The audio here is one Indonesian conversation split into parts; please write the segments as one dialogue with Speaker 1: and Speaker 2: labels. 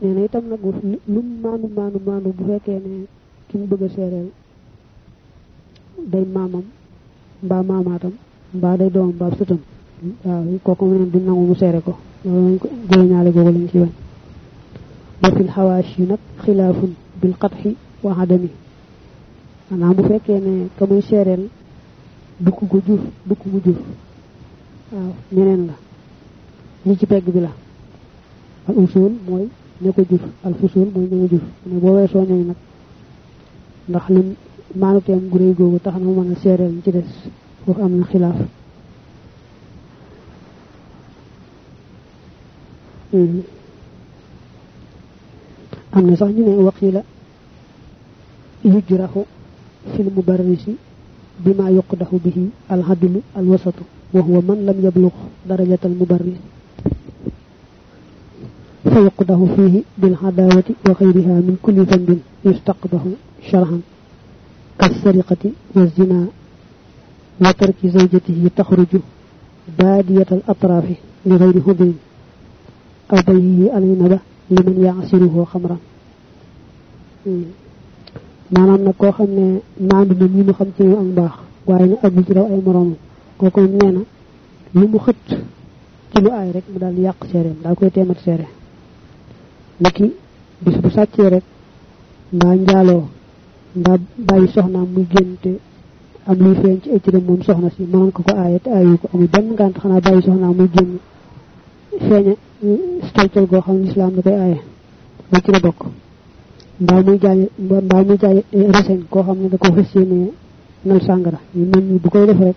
Speaker 1: nee na itam nag lu maanu maanu maanu bu fekkee ne ki mu bëgg a seereel day maamam mbaa maamaatam mbaa day doomam mbaa sëtam. Waaw kooku mu ne nangu mu seere ko. Loolu lañ ko jëriñaale googu lañ ci wen wa fil xawaash yi nag xilaafun bil qatxi wa adami. Maanaam bu fekkee ne ka muy seereel dukk ko jur dukk mu jur. Waaw ñeneen la. Ñi ci pegg bi la. Al usul mooy ña ko jur al fusul mooy ña jur ne boo weesoo ñooñu nag ndax lim maanu teem gu réy googu tax na mu mën ci des foofu am na xilaaf. Am na sax ñu ne waqila yujraxu fil mubarrisi bima yuqdaxu bihi al hadlu al wasatu wa huwa man lam yablugh darajat al mubarris bil hadawati wa ghayriha min kulli dhanbin yustaqbahu sharhan كالسرقة والزنا وترك زوجته تخرج بادية الأطراف لغير هدن أو بيه العنبة liman yaasiruhu xamran maanaam nag koo xam ne maandu na ñi mu xam ci ak mbaax waaye ne agul ci raw ay moroomam kooku nee na lu mu xët ci lu aay rek mu daal yàq seereem daal koy teemat seere niki bis bu sàccee rek. Mbaa njaaloo mbaa bàyyi soxnaam muy génn te am luy feeñ ci ay moom soxna si mënoon ko ko aaye te aayu ko amul benn ngànt xanaa bàyyi soxnaam muy génn feeñe stalcal goo xam lislaam da koy aaye. Ba ci la bokk. Mbaa muy jaay mbaa muy jaay reseñ koo xam ne da ko fas nal sàngara yu mel ni bu koy def rek.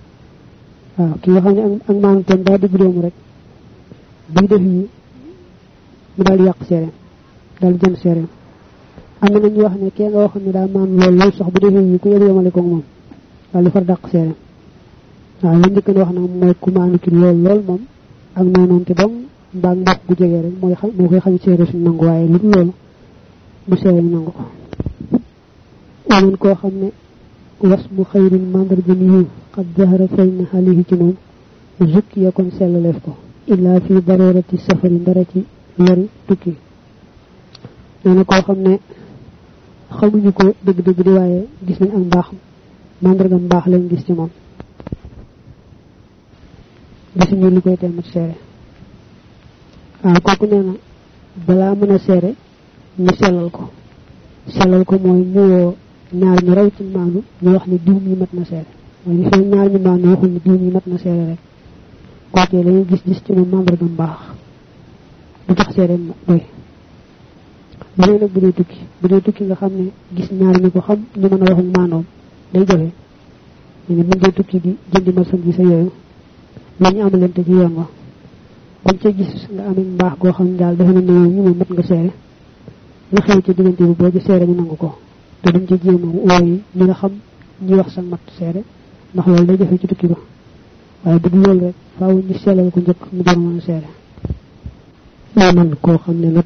Speaker 1: Waaw ki nga xam ne ak maanu teen daa digg doomu rek buy def yi mu daal yàq daal jëm seereem am na ñu wax ne kee nga waxoon ne daa maan lool lool sax bu defee yi ku yëg yemale ko moom. Daal di far dàq seereem waaw li njëkk wax nag mooy ku maanu ki lool lool moom ak noonoonte dong mbaa mbokk gu jege rek mooy xam moo koy xam seere suñ nangu waaye lu dul loolu bu seere ñu nangu ko. Amoon koo xam ne was mu xayrin mandarga ni yiw xad zahara feeñ na xalihi ci moom zukki ya kon sellaleef ko illaa fi darurati safari ndara ci lori tukki nee na koo xam ne xamuñu ko dëgg-dëgg di waaye gis nañ ak mbaax mandarga mbaax lañ gis ci moom. Gisuñu li koy teemat seere. Waaw kooku nee na balaa mën a seere ñu sellal ko. Sellal ko mooy ñu ñaar ñu raw ci maanu ñu wax ne diw mi mat na seere. Mooy ni fee ñaar ñu maanu waxul ne diw mi mat na seere rek. Kookee lañuy gis gis ci moom membre gam baax du tax seere doy dee nag bu dee tukki bu dee tukki nga xam ne gis ñaar ñu ko xam ñu mën a waxu maanoom day jafe. Ñu ne mën dee tukki di jëndi marchandise yooyu la ñu amalante ci yoon wa. Bañ ca gis nga amee mbaax goo xam daal dafa ne ne ñu moom mat nga seere. Nga xew ci diggante bi boo ci seere ñu nangu ko. Te duñ ci jéem a wooyi ñi nga xam ñi wax sa mat seere ndax loolu day jafe ci tukki ba. Waaye bu loolu rek faaw ñu sellal ko njëkk mu door mën a seere.
Speaker 2: Man koo xam ne nag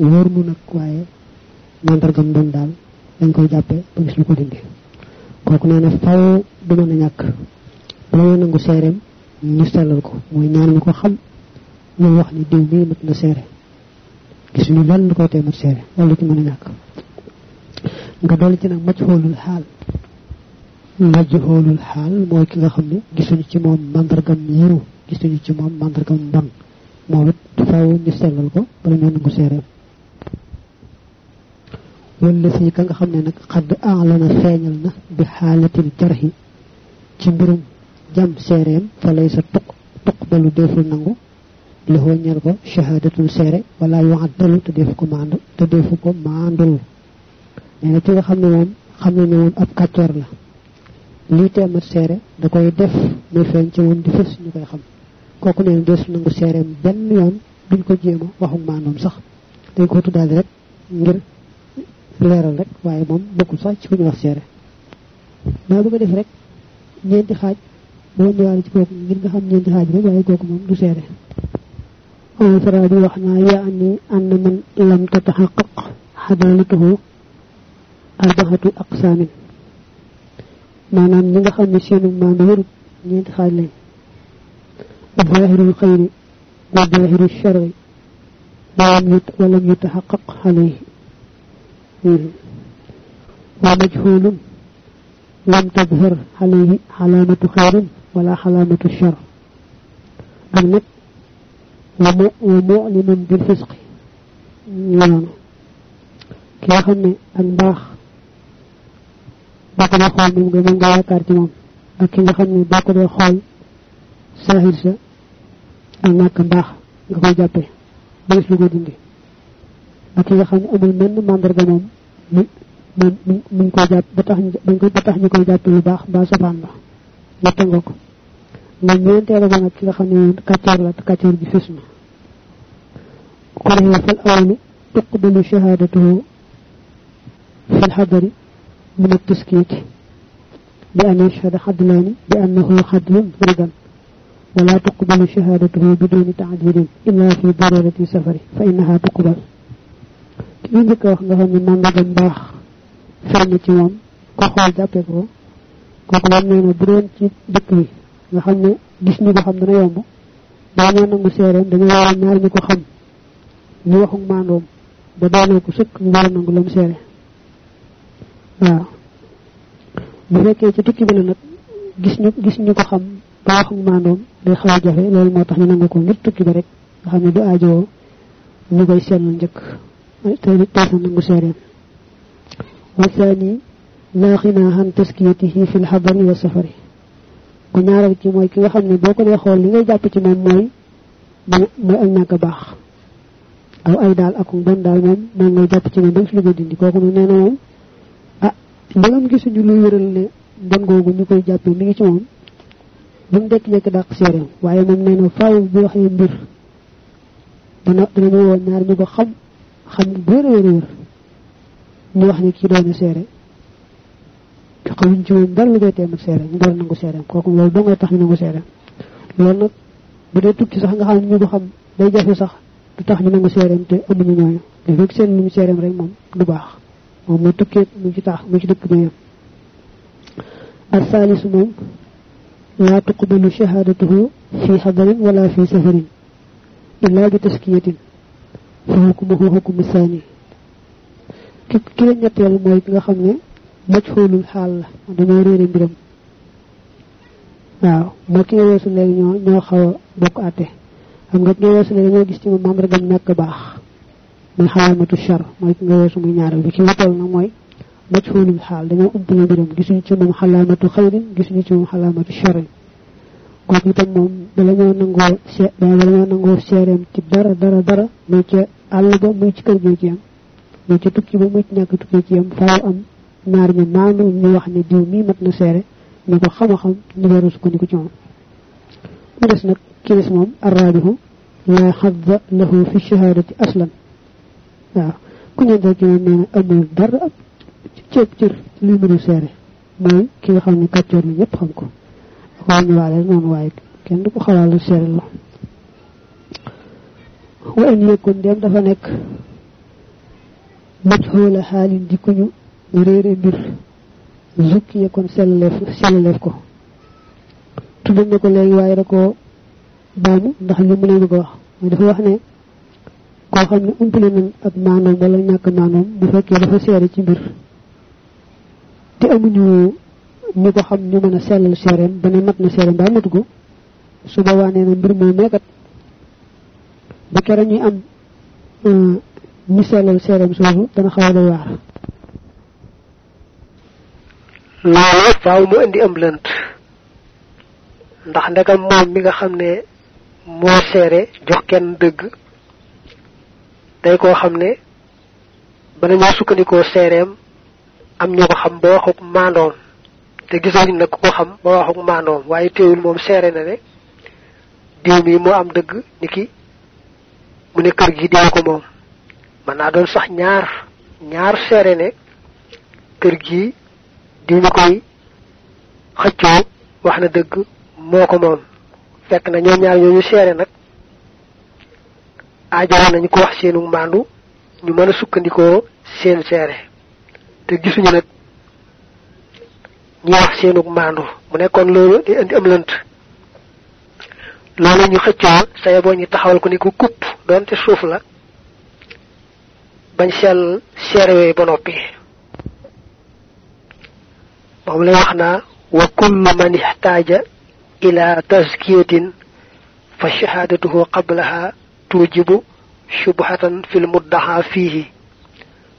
Speaker 2: wóor mu nag waaye mandargam bon daal dañ koy jàppee ba gis lu ko dindi kooku nee na faw du mën a ñàkk bala ñoo nangu seereem ñu sellal ko mooy ñaar ñu ko xam ñu wax ni diw mii mat na seere gisuñu lan lu koy tee mat seere ci mën a ñàkk nga dolli ci nag maj xoolul xaal maj xoolul xaal mooy ki nga xam ne gisuñu ci moom mandargam yiw gisuñu ci moom mandargam mbon moom it faaw ñu sellal ko bala ñoo nangu seereem wala fii ka nga xam ne nag xadd alana feeñal na bi xaalatil jarxi ci mbirum jam seereem fa lay sa tuq tuqbalu deful nangu loxoo ñel ko shahadatul seere wala yu addalu te defu ko maandu te defu ko maandul nee ki nga xam ne moom xam ne moom ab kàccoor la lii teemat seere da koy def muy feeñ ci moom di fës ñu koy xam kooku nee na deesul nangu seereem benn yoon duñ ko jéema waxu maandoom sax
Speaker 1: dañ ko tuddaale rek ngir leeral rek waaye moom bokkul sax ci ñu wax seere daa bëgg def rek ñeenti xaaj boo ñëwaale ci kooku ngir nga xam ñeenti xaaj rek waaye kooku moom du seere bi wax naa yaani ann man lam tataxaqaq xadalatuhu arbaxatu aqsaamin maanaam ñi nga xam ne seenu maandu wërut ñeenti xaaj lañ zahirul xayri wa zahiru sharri ولم يتحقق مستقر ومجهول. لم تظهر عليه علامة خير ولا علامة الشر بالنك ومعلم بالفسق. نعم. كي خمي الباخ. باقي خول من قبل قوى كارتمام لكن خمي باقي خول ساهر سا أنا كباخ. قوى جابي بيس لغو دندي ak ki nga xam ne amul menn mandarga moom moom mi ngi koy jàpp ba tax koy ba tax ñu koy jàpp lu baax mbaa safaan ba ñett nga ko nga ñeenteelu ba nag ki nga xam ne kàccoor la te kàccoor bi fis na ko defee fal awlu tuqbalu shahadatuhu fi lxadari min التسكيت بأن يشهد حدلان بأنه حدل رضا ولا تقبل شهادته بدون تعديل إلا في ضرورة سفر فإنها تقبل ki njëkk wax nga xam ne màndargam baax feeñ ci moom ko xool jàppee ko kooku moom nee na bu doon ci dëkk bi nga xam ne gis ñu ko xam dana yomb daa ñoo nangu seereem dañu war ñaar ñu ko xam ñu waxu maandoom ba doonoo ko sëkk ñu war a nangu lam seere. Waaw bu fekkee ci tukki bi la nag gis ñu gis ñu ko xam ba waxu maandoom day xaw jafe loolu moo tax ñu nangu ko ngir tukki bi rek nga xam ne du ñu koy njëkk تاسع نمبر سيرين والثاني لا غنى عن تزكيته في الحضر والسفر ونعرف كي موي كي وخم ني بوكو لي خول لي جاب تي موم موي مو اناك باخ أو اي دال اكو بون دال موم ما نغي جاب تي موم في لي دي كوكو نو نينا موم ا نغام كي سوني لو ويرال ني بون غوغو ني كوي جاب ني تي موم بون ديك ليك داق سيرين وايي موم نينا فاو بي وخي مبير دا نا دا نيو نار ني كو خم xam bu wér a wér a wér ñu wax ni kii doon seere xamuñ ci moom dara lu koy teem ak seere ñu door nangu seereem kooku loolu doo ngay tax ñu nangu seereem loolu nag bu dee tukki sax nga xam ne ñu ko xam day jafe sax du tax ñu nangu seereem te amuñu ñooñu te fekk seen lu ñu seereem rek moom du baax moom mu tukkee mu ci tax mu ci dëkk bi yam الثالث موم لا تقبل شهادته في حضر ولا في سفر إلا fa hukmuhu hukmu sani ki ki la ñettel moy ki nga xamne hal la dañu réré mbiram. Waaw mo ki wessu leg ñoo ñoo xaw nga ñoo wessu ñoo gis ci rek baax. Muy shar moy ki nga wessu muy ñaaral bi. Ki hal dañu ubbu mbiram. Gisuñu ci mom xalamatu khairin gisuñu ci mom kooku itam moom bala ñoo nangoo se bala ñoo nangoo seereem ci dara dara dara muy ca àll ba muy ci kër gi ci am muy ca tukki ba muy ci ñàkk tukki ci am faaw am ñaar ñu maanu ñu wax ne diw mii mat na seere ñu ko xam xam ñu war a sukkandiku ci moom mu des nag ki des moom arraabihu la xadda lahu fi shahadati aslan waaw ku ñeenteel ci moom nee na amul dara ab cëb cër luy mënu seere mooy ki nga xam ne kàccoor ñëpp xam ko ñu waale noonu waaye kenn du ko xalaal seere la wa in yakun dem dafa nekk majhula xaalin di ku ñu réere mbir zukki yakon sellaleef sellaleef ko tuddal na ko léegi waaye da ko baamu ndax li mu leen ko wax mooy dafa wax ne koo xam ne umpale nañ ak maanoom wala ñàkk maanoom bu fekkee dafa seere ci mbir te amuñu ñu ko xam ñu mën a sellal seereem ba ne mat na seereem ba su boobaa nee na mbir moom meekat ba kere ñuy am ñu sellal seereem soosu dana xaw a doy waar.
Speaker 3: Loolu faaw mu indi am lënt. Ndax ndegam moom mi nga xam ne moo seere jox kenn dëgg day koo xam ne bala ñoo sukkandikoo seereem am ñu ko xam ba waxuk maandoom te gisooñ nag ko xam ba waxuk maandoom. Waaye teewul moom seere na ne diw mi am dëgg ni ki mu ne kër gi diw ko moom. Mën naa doon sax ñaar ñaar seere ne kër gi di ñu koy xëccoo wax na dëgg moo ko moom. Fekk na ñoom ñaar ko wax seenu mbaandu ñu mën seen te gisuñu wax seenu mbaandu mu nekkoon loolu di indi am lënt. Loolu ñu xëccoo saye boo ñu taxawal ko ni ko kupp doonte suuf la bañ sell seere yooyu ba noppi. Lay wax naa wa kullu man ila tazkiyatin fa shahadatuhu qablaha tujibu shubhatan fil muddaha fihi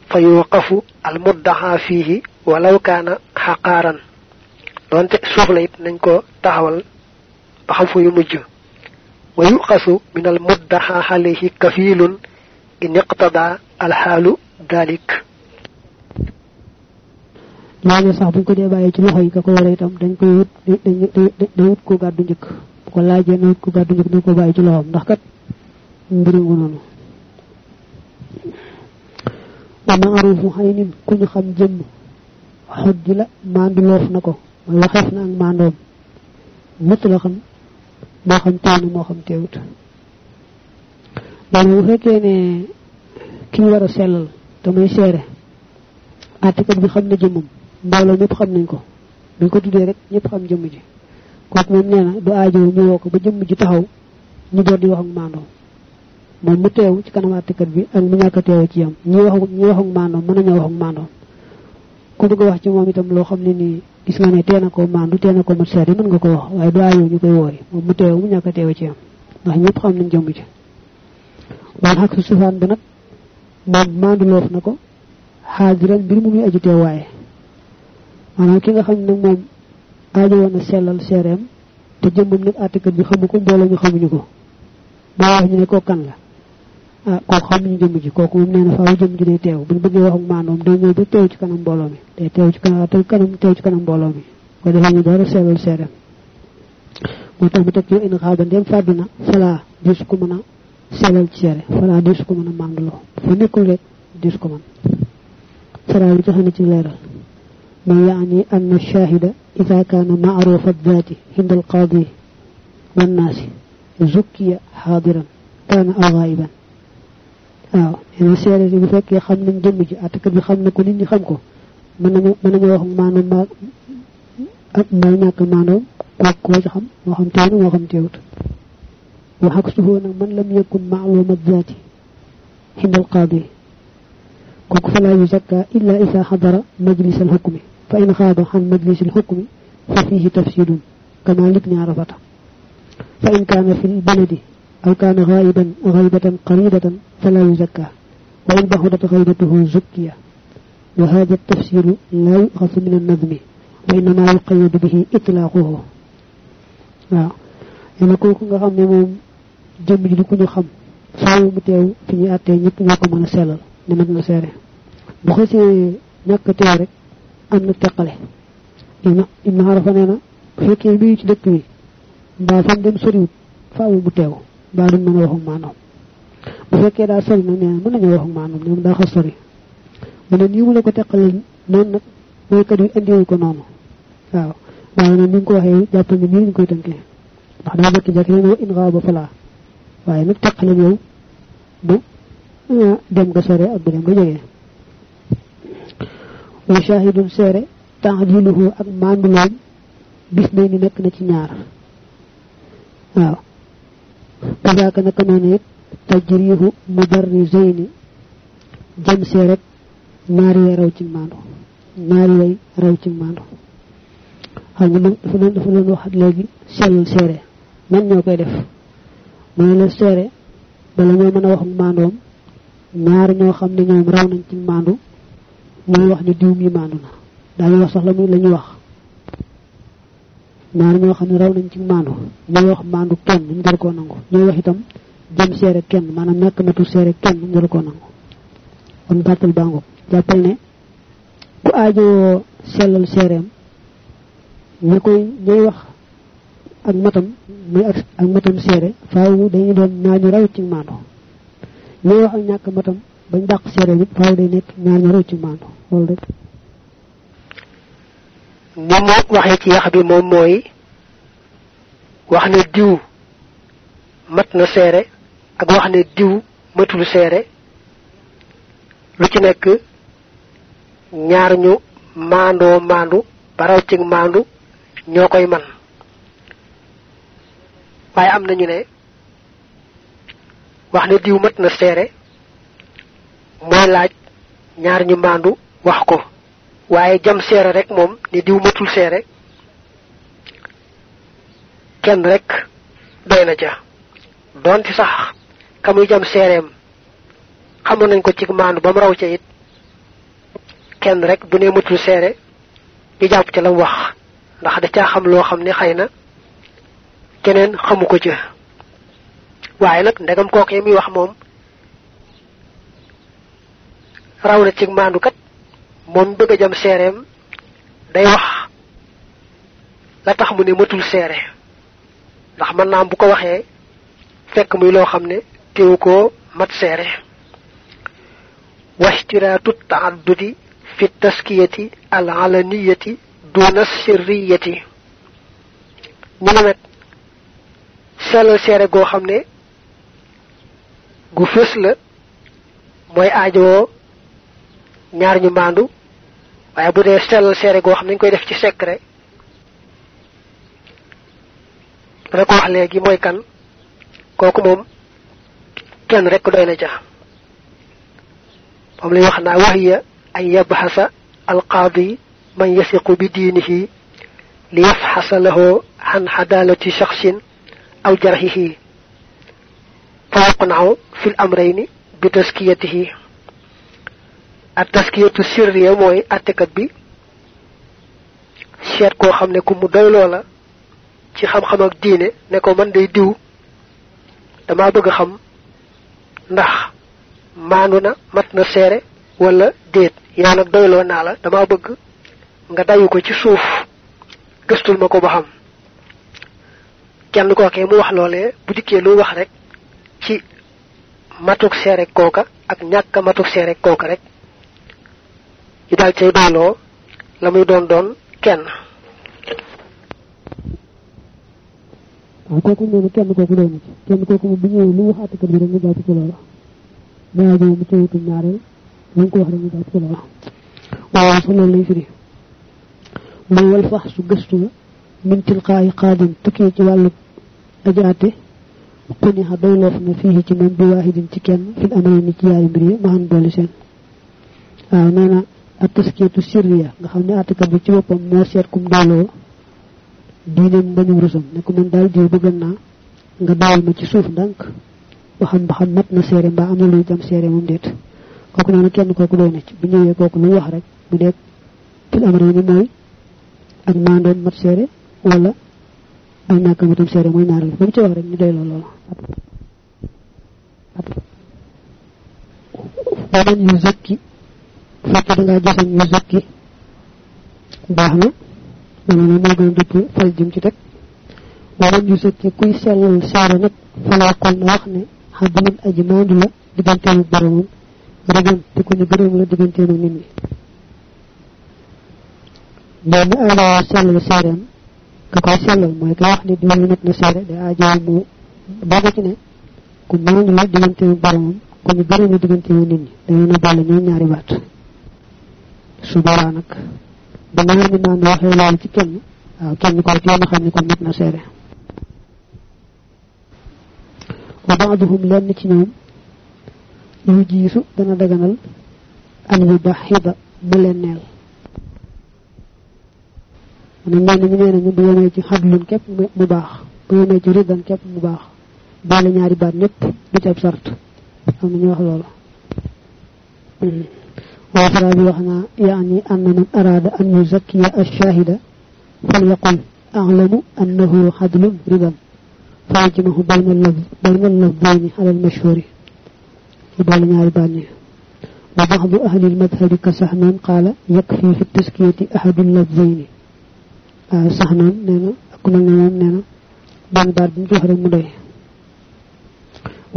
Speaker 3: fa yuqafu al muddaha fihi walaw kana haqaran donte suuf la it nañ ko taxawal ba xam fu yu mujj. Wa yuqasu min al muddaha alayhi kafilun in iqtada al halu dalik
Speaker 1: léegi sax buñ ko dee bàyyi ci loxo yi ka ko yore itam dañ koy wut dañ wut ko gàddu njëkk. Ko laajee na ko gàddu njëkk ci ndax kat noonu. Wa xam mooy waxeef na ak maandoom mët la xam moo xam teew na moo xam teewut léegi bu fekkee ne ki war a sellal te muy seere bi xam na jëmmam mbooloo ñëpp xam nañ ko dañ ko tuddee rek ñëpp xam jëmm ji. Kooku moom nee na du aajo ñu woo ko ba jëmm ji taxaw ñu door di wax ak maandoom moom mu teew ci kanam àttekat bi ak mu ñàkk a teew ci yam. Ñi wax ñi wax ak maandoom mën nañoo wax ak maandoom ku bëgg wax ci moom itam loo xam nii gis nga ne tee na ko maandu tee na ko mat seet yi mën nga ko wax waaye du aajo ñu koy woori moom mu teew mu ñàkk a teew ci yam ndax ñëpp xam nañ jëmm ji waan xak su sufaan ba nag moom maandu loof na ko xaadiran mbir mu muy aju teew waaye maanaam ki nga xam ne moom aajo woon na sellal seereem te jëmmam nag àttekat bi xamu ko mbooloo ñu xamuñu ko moo wax ñu ne koo kan la ah kooku xamuñu jëmm ji kooku moom nee na faaw jëmm ji day teew buñ bëggee wax ak maanoom day ñëw ba teew ci kanam mbooloo mi day teew ci kanam te kanam teew ci kanam mbooloo mi ko defee ñu door a sellal seereem moo tax mu teg ci in xaaba ndem fàddu na falaa disu ko mën a sellal ci seere falaa disu ko mën a mànduloo fa nekkul rek disu ko mën سرى لتهنة ليرة ما يعني أن الشاهد إذا كان معروف الذات عند القاضي والناس زكي حاضرا كان أو غائبا waaw ene seere bi fekkee xam nañ jëmm ji attakat bi xam na ko nit ñi xam ko mën nañu mën nañu wax maanaam ma ak mbay ñàkk maanaam ko koo ci xam moo xam teew moo xam teewut wax ak suhoo nag man lam yakun maaluma zaati عند القاضي كوك فلا يزكى إلا إذا حضر مجلس الحكم فإن غاب عن مجلس الحكم ففيه تفسير كما لابن عرفة فإن كان في البلد أو كان غائبا غيبة قريبة فلا يزكى وإن بخلت غيبته زكية وهذا التفسير لا يؤخذ من النظم وإنما يقيد به إطلاقه. إذا يعني كنت أخذ من جمعي لكني خم. فهو متعو في نياتي نبناك من سلال نمت نسارة بخلص نك تارك أن نتقله إما عرفنا أنا فيكي بيش دكوي بافندم سريوت فاو متعو. Mbaa duñ mën a wax ak maanaam bu fekkee daa sori nag nee mën nañoo wax ak maanaam ñoom daa xas sori mu ne nii mu la ko teqale noonu nag mooy kat yi indiwu ko noonu waaw waaye nag ni nga ko waxee jàppal ne nii ñu koy tënkee ndax daa jekki jekki rek in xaaba falaa waaye nag teqale yow bu dem nga sore ak bu dem nga jege wa shahidun seere taxdiluhu ak manduloom bis ne ni nekk na ci ñaar waaw kazaaka naka noonu it tajrihu mudarrisayni jëm see rek ñaari way raw ci mandu ñaari way raw ci mandu xam nga dafa doon dafa doon wax léegi sellal seere man ñoo koy def mooy la seere bala ñoo mën a ne ñaar ñoo xam ne raw nañ ci mandu ñooy wax mandu kenn ñu dal koo nangu. Ñooy wax itam jëm seere kenn maanaam ñàkk matu seere kenn ñu dal koo nangu. Kon gàttal jàppal ne ku aajoo sellal seereem ña koy ñooy wax ak matam muy ak ak matam seere faaw dañuy doon ñaañu raw ci maandu. Ñooy wax ak ñàkk matam bañ dàq seere faaw day nekk ñaar ñaar ci maandu. Loolu rek
Speaker 3: ni mu waxe ci yax bi, moom mooy wax ne diw mat na seere ak wax ne diw matul seere. Lu ci nekk ñaar ñu maandoo maandu baraw ci maandu ñoo koy man. Waaye am na ñu ne wax ne diw mat na seere, mooy laaj ñaar ñu maandu wax ko. Waaye jam seere rek moom ni diw matul seere kenn rek doy na donte sax ka muy jam seereem xamoon nañ ko ci maandu ba mu raw ca it kenn rek bu ne matul seere ñu jàpp ca la wax. Ndax da caa xam loo xam ne xëy na keneen xamu ko ca. Waaye nag ndegam kookee muy wax moom raw na ci maandu kat moom bëgg a jam seereem day wax la tax mu ne matul seere. Ndax mën naam bu ko waxee fekk muy loo xam ne teewu koo mat seere. Washtiraatu taaddudi fi taskiyati al alaniyati duna sirriyati. Ñu ne nag sellal seere goo xam ne gu fës ñaar ñu maandu waaye bu dee sellal seere goo xam ne koy def ci secret dana ko wax léegi mooy kan kooku moom kenn rek doy na ca. moom lay wax naa yabxasa alqaadi man bi diinihi li yafxasa lahu an xadaalati shaxsin aw jarxihi fa yaqnacu fi amrayni bi taskiyatihi ak taskiyatu sirriya mooy attekat bi seet koo xam ne ku mu doy loola ci xam-xam ak diine ne ko man day diw dama bëgg xam ndax mat wala déet. Yow nag doyloo naa la dama bëgg nga dayu ko ci suuf gëstul ma ko ba xam. Kenn kookee mu wax loolee bu dikkee lu wax rek ci matuk seere kooka ak ñàkk matuk seere kooka rek ñu daal cay doyloo la muy doon doon kenn
Speaker 1: kooku na kenn kooku doy na ci kenn kooku moom bu ñëwee lu wax àttekat bi rek ñu jàpp ci loola daa ñëw mu teewutu ñaareel lu ko wax rek ñu jàpp ci loola waaw sax loolu lay firi muy wal fax su gëstu la min tilqaayi xaadin tukkee ci wàllu ajaate xuni xa doy loof na fii ci moom bi waahidin ci kenn fil amee ni ci yaayu mbir yi ma xam doole seen waaw nee na ak taskiyatu sirriya nga xam ne àttekat bi ci boppam moo seet kum dooloo diineem bañu rusam ne ko man daal diw bëgg naa nga dawal ma ci suuf ndànk waxam ba mat na seere mbaa am na luy jam seere moom déet kooku na kenn kooku doy na ci bu ñëwee kooku lu wax rek bu dee fil amre ni mooy ak maandoom mat seere wala. Ak ñàkk matam seere mooy ñaareel ba mu ci wax rek ñu doy la loolu waman yu fekkee da ngaa jasañ yu zakki baax na dana ne moo gën dëpp fal jëm ci teg. Waman yu zakki kuy sellal seere nag falaa kon na wax ne xaddimun aji maandu la digganteenu boromam rëgam te ku ñu gërëm la nit ñi. Aajowoo sellal seereem ka koy sellal mooy ka wax ne diw yi mat na seere day aajowoo mu dogu ci ne ku maandu la digganteenu boromam ku ñu gërëm la nit ñi. Dañu na ñaari baat su boobaa nag bu ñaar mi maandu waxee loolu ci kenn waaw kenn ko ci yoon xam ne kon mat na seere wa baaduhum lenn ci ñoom yu jiisu dana daganal an yu baxida mu leen neel man ñenn ñu nee bu yemee ci xadlun képp mu baax bu yemee ci ridan képp mu baax boole ñaari baat ñëpp du ci ab sart am ñu wax loolu وفرا بوحنا يعني أن من أراد أن يزكي الشاهد فليقل أعلم أنه حدل ربا فيجمه بين اللفظ بين اللفظين على المشهور يبال نعرباني وبعض أهل المذهب كسحنان قال يكفي في التزكية أحد اللفظين. آه سحنان نينا أكون نينا نينا بان بار بن جوهر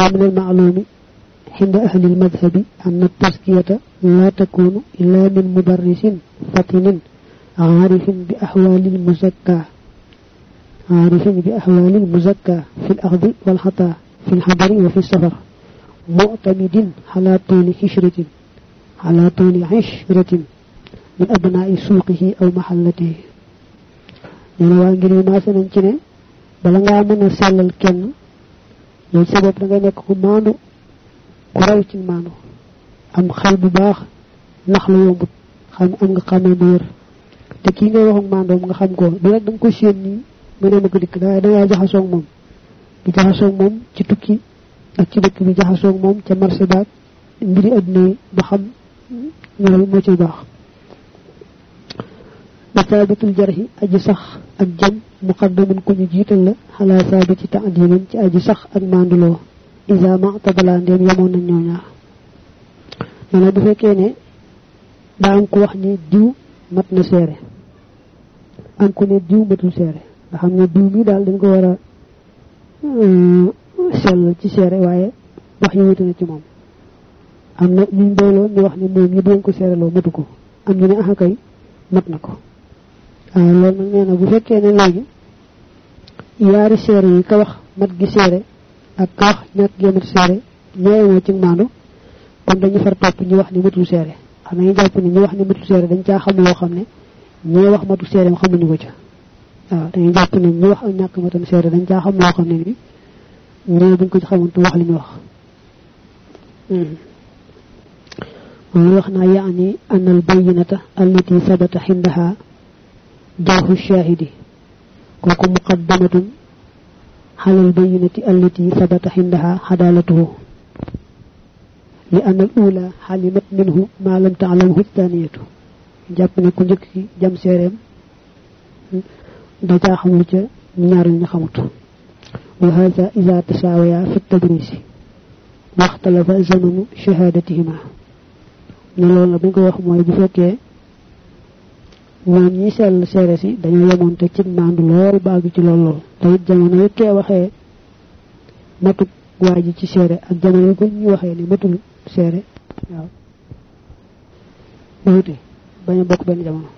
Speaker 1: ومن المعلوم عند أهل المذهب أن التزكية لا تكون إلا من مدرس فطن عارف بأحوال المزكى. عارف بأحوال المزكى في الأخذ والخطأ في الحضر وفي السفر. معتمد على طول عشرة على طول عشرة من أبناء سوقه أو محلته. ñene waa ngir yi maase nañ ci ne bala ngaa mën a kenn yow sa da ngay nekk ku raw ci manu. Am xel bu baax nax la yombut. Xam am nga xamé bu te ki nga wax ak mandom nga xam ko. Du rek dang ko seen ni mu dem ak dik da nga jaxaso ak mom di jaxaso ak mom ci tukki ak ci dekk bi jaxaso ak mom ci marché baak mbiri adna ba xam ñoo mo ci baax. Masabitul jarhi aji sax ak jëm muqaddamun ku ñu jital la ala sabati ta'dilun ci aji sax ak mandulo isa ma tabala ndem yamoon nañ ñoo ñaar nee bu fekkee ne daa am ku wax ni diw mat na seere am ku ne diw matul seere nga xam ne diw mi daal dañ ko war a sell ci seere waaye wax yi wuute na ci moom am na ñu mbooloo ñu wax ne moom ñu doon ko seereloo matu ko am ñu ne axa kay mat na ko waaw loolu nag nee na bu fekkee ne léegi yaari seere yi ka wax mat gi seere ak wax ñak yëmul séré ñëw ci manu kon dañu far top ñu wax ni mutul séré am nañu japp ni ñu wax ni mutul séré dañ ca xam lo xamné ñi wax matu séré xamuñu ko ca waaw dañu japp ni ñu wax ak ñak matam séré dañ ca xam lo xamné ni ñi buñ ko ci xamuntu wax li ñu wax ويخنا يعني أن البينة التي ثبت عندها جاه الشاهد وكم مقدمة على البينة التي ثبت عندها عدالته. لأن الأولى حلمت منه ما لم تعلمه الثانية. جاب نكو نجك جام سيرم. دجا ñaar ñu xamut وهذا إذا تساويا في التدريس. واختلف زمن شهادتهما. wax mooy bu fekkee ñoom ñi sell seere si dañoo yemoon te ci maandu lool baagi ci lool lool te it jamono yi kee waxee matuk waa ji ci seere ak jamono yi ko ñu waxee ni matul seere waaw. Wuute bañ a bokk benn jamono.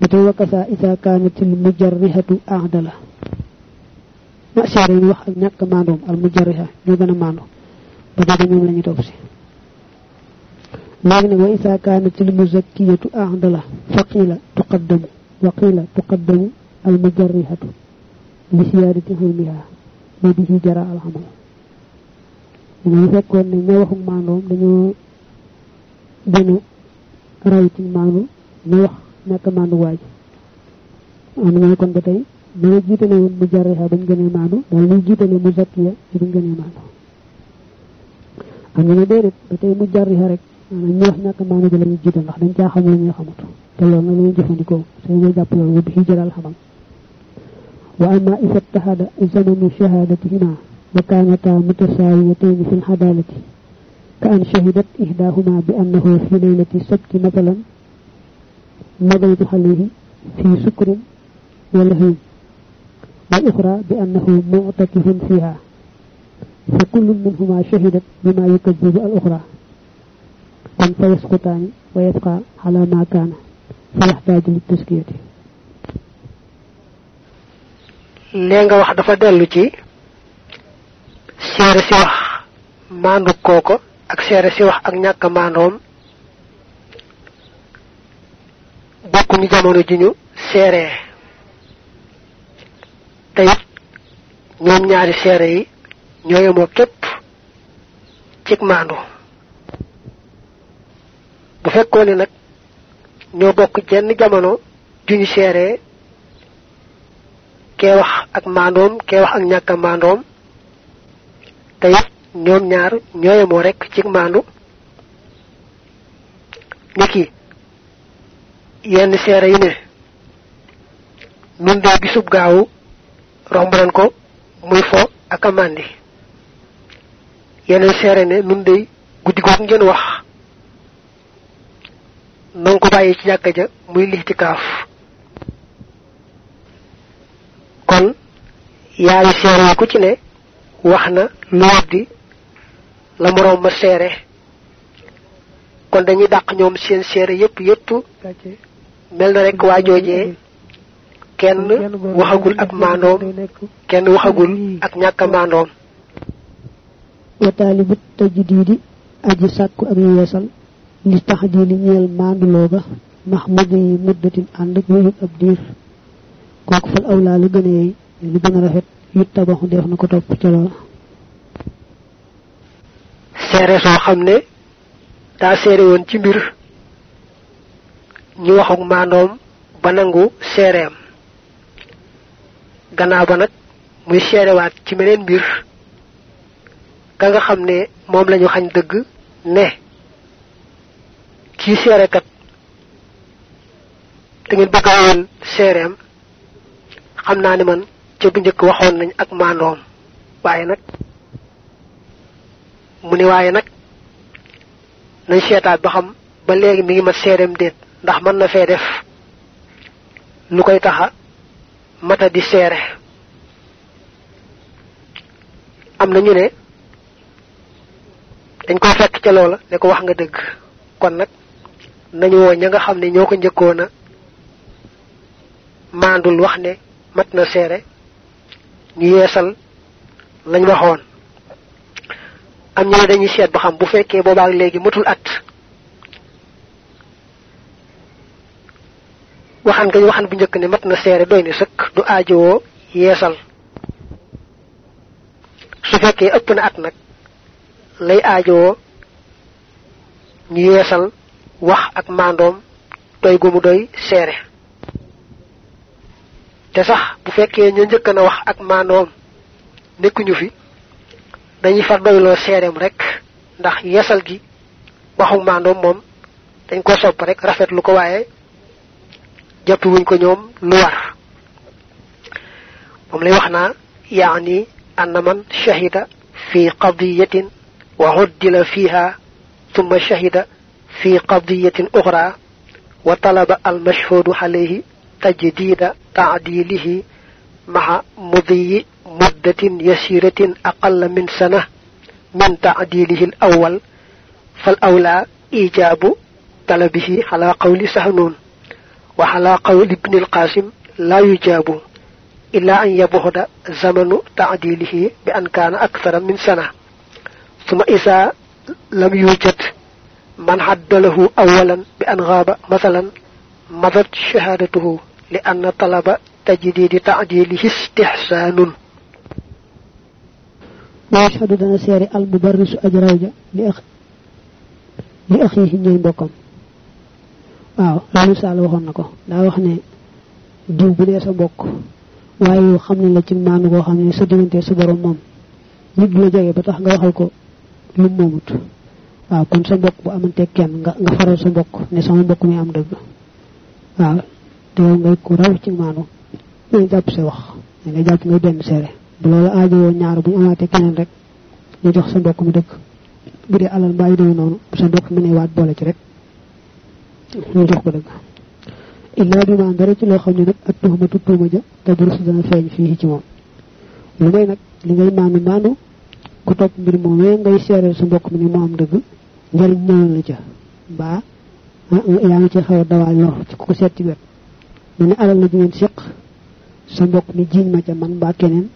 Speaker 1: Ba wakasa isa kaanatil mujarrihatu ahdala ma seere yi wax ak ñàkk maandoom al mujarriha ñoo gën a maandu. Ba tey ñoom la ñuy topp si léegi nag wa isa kaanat al muzakkiyatu ahdala fa qila tuqaddamu wa qila tuqaddamu al mujarrihatu li siyaadati xilmiha wa bihi jara al amal ñu fekkoon ne ñoo waxu maandoom dañoo gën a raw ci maandu ñu wax ñàkk maandu waaj am na kon ba tey dañu jiitale woon mujarriha bañ gënee maandu daal ñu jiitale muzakkiya ci bañ gënee maandu am ñu ne déedéet ba tey mujarriha rek ñu wax ñàkk maanu ji la ñu jiital ndax dañ caa xam la ñuy xamut te loolu nag la ñuy jëfandikoo te ñoo jàpp loolu bu bi jëral xamal wa amma isa ittahada zamanu shahadatihima wa kanata mutasawiyatayn fi alhadalati ka an shahidat ihdahuma bi annahu fi laylati sabti mathalan madaytu alayhi fi sukrin wa lahwin والأخرى بأنه معتكف فيها فكل منهما شهدت بما يكذب الأخرى kon fa yasqutaani wa yabqa ala ma kaana fa yaxtaaju li taskiyati
Speaker 3: lee nga wax dafa dellu ci seere si wax maandu kooko ak seere si wax ak ñàkk maandoom bokkuñu jamono ji ñu it ñoom ñaari yi ñoo yemoo képp cig maandu bu fekkoon ne nag ñoo bokk jenn jamono juñu seeree kee wax ak maandoom kee wax ak ñàkk maandoom. Te it ñoom ñaar ñooyemoo rek ci maandu. Niki yenn seere yi ne nun dee bisub gaawu romb nañ ko muy fo ak a màndi. Yeneen seere ne nun ngeen wax nang ko bàyyi ci jàkka ja muy lixtikaaf kon yaari seere ku ci ne wax na lu weddi la morom ma seere. Kon dañuy dàq ñoom seen seere yépp yépp mel na rek waa kenn waxagul ak maandoom kenn waxagul ak ñàkk maandoom.
Speaker 1: Wa taalibu tajdidi aji sàkku ak yeesal li tax di li ñeel maanduloo ga mahmud yi muddatin ànd ak yuyut ab diir. Fal awlaa la gën a yey li gën a rafet yut tabaxu def na ko topp ca loola.
Speaker 3: Seere soo xam ne daa seere woon ci mbir ñu waxuk maandoom ba nangu seereem. Gannaaw ba nag muy seerewaat ci meneen mbir ka nga xam ne moom xañ dëgg ne kii seerekat da ngeen bëgg woon seereem xam naa ne man ca bu njëkk waxoon nañ ak maandoom. Waaye nag mu ne waaye nag nañ ba xam ba mi ngi seereem déet ndax na fee def lu koy taxa mata di seere. Am na ñu ne dañ ko fekk ca loola ne ko wax nga dëgg. Kon nañu woo ña nga xam ne ñoo ko njëkkoon a maandul wax ne mat na seere ñu yeesal lañ waxoon. am ñu dañuy seet ba xam bu fekkee boobaak léegi matul at waxan nga waxan bu njëkk ne mat na seere doy ni sëkk du aajowoo yeesal. su fekkee ëpp na at nag lay aajowoo ñu yeesal wax ak maandoom doy gu mu doy seere. Te sax bu fekkee ñu njëkk na wax ak maandoom nekkuñu fi dañuy far doyloo seereem rek ndax yeesal gi waxu maandoom moom dañ ko sopp rek rafetlu ko wuñ ko lu war. Lay yaani anna man shahida fi qadiyatin wa huddila fiha thumma shahida في قضية أخرى وطلب المشهود عليه تجديد تعديله مع مضي مدة يسيرة أقل من سنة من تعديله الأول فالأولى إيجاب طلبه على قول سهنون وعلى قول ابن القاسم لا يجاب إلا أن يبهد زمن تعديله بأن كان أكثر من سنة. ثم إذا لم يوجد من عد له أولا بأن غاب مثلا مضت شهادته لأن طلب تجديد تعديله استحسان.
Speaker 1: ويشهد دنا سيري المبرس أجراوجا لأخ... لأخيه نين بكم واو آه، لا نسأل وخم لا وخني ديو بني سبوك وايو خمنا لكي ما نغو خمنا سدوين تي سبرو موم نجل جاية بطاح غوحوكو لموموتو waaw kon sa mbokk bu amante kenn nga nga faral sa mbokk ne sama mbokk mi am dëgg waaw te yow ngay ku raw ci maanu ngay jàpp sa wax ngay jàpp ngay benn seere bu loolu aajowoo ñaar bu ñu amaatee keneen rek. Ñu jox sa mbokk mi dëgg bu dee alal yu demee noonu bu sa mbokk mi ne waat boole ci rek ñu jox ko dëgg illa bi ma dara ci loo xam ne nag ak tuhmatu tuuma ja te bu rusu dana feeñ fii ci moom lu may nag li ngay maanu maanu ku topp mbir moomee ngay seereel sa mbokk mi ni moo am dëgg njariñ ñëwal la ca mbaa yaa ngi ci xaw a dawaal lor ci ko seet ci wet mu ne alal na ji ngeen séq sa mbokk mi jiiñ ma ca man mbaa keneen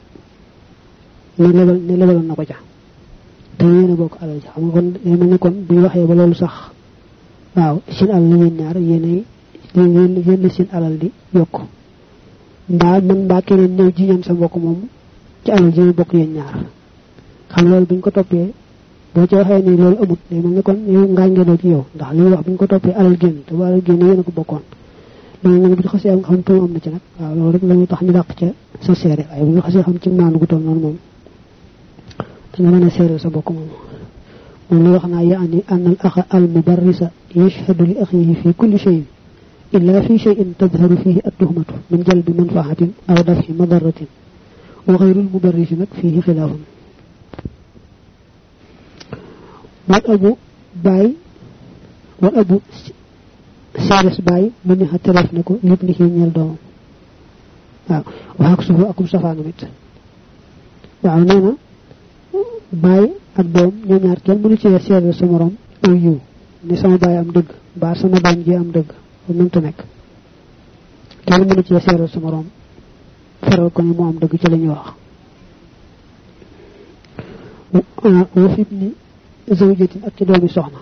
Speaker 1: ne lebal ne lebaloon na ko ca te yéen a bokk alal ja xam nga kon mel ne kon bu ñu waxee ba loolu sax waaw seen alal la yéen ñaar yéenay yéen yéen seen alal di yokk mbaa man mbaa keneen ñëw jiñan sa mbokk moom ci alal ji bokk yéen ñaar xam loolu buñ ko toppee boo ci waxee ni loolu amut day mel ne kon yow ngaañ nga ci yow ndax li wax buñ ko toppee alal génn te bu alal génn yéen ko bokkoon léegi nag bu xasee am xam tuum am na ci nag waaw loolu rek la ñuy tax ñu dàq ca sa seere waaye bu xasee xam ci maanu gu toll noonu moom da nga mën a seereel sa bokk moom moom la wax naa yaani an al axa al mubarrisa yashhadu li axihi fi kulli shayin illa fi shayin tadharu fihi at-tuhmatu min jalbi manfaatin aw daf'i madaratin wa ghayru al mubarrisi wal abu baay wal abu seeres baay mu ne xatereef na ko yëpp ni kii ñeel doomam waaw wax ak suufu akum safaanam it waaw nee na baay ak doom ñoo ñaar kenn mënu ci seere sa morom aw ni sama baay am dëgg mbaa sama doom ji am dëgg lu ci sa morom faral ko ni mu am dëgg ci la wax wa ni zawjatin ak ci doomi soxna.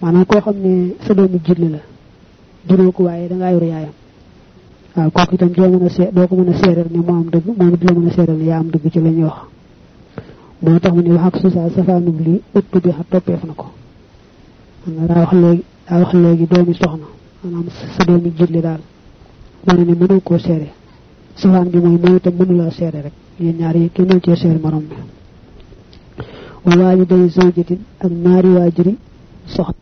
Speaker 1: Maanaam koo xam ne sa doomi julli la juróo ko waaye dangaa yor yaayam. Waaw kooku itam doo mën a see ko mën a ni mu am dëgg moom it la mën a ni am dëgg ci la wax. Moo tax mu ne wax ak su saa safaanub lii ëpp bi xa toppeef na ko. Nga daa wax léegi daa wax léegi doomi soxna maanaam sa doomi julli daal. Wane ne mënoo koo seere. Safaan bi mooy moom itam mënulaa seere rek. Ñaar yi kenn mënu cee seere morom bi waaliday zawjatin ak ñaari waajuri soxna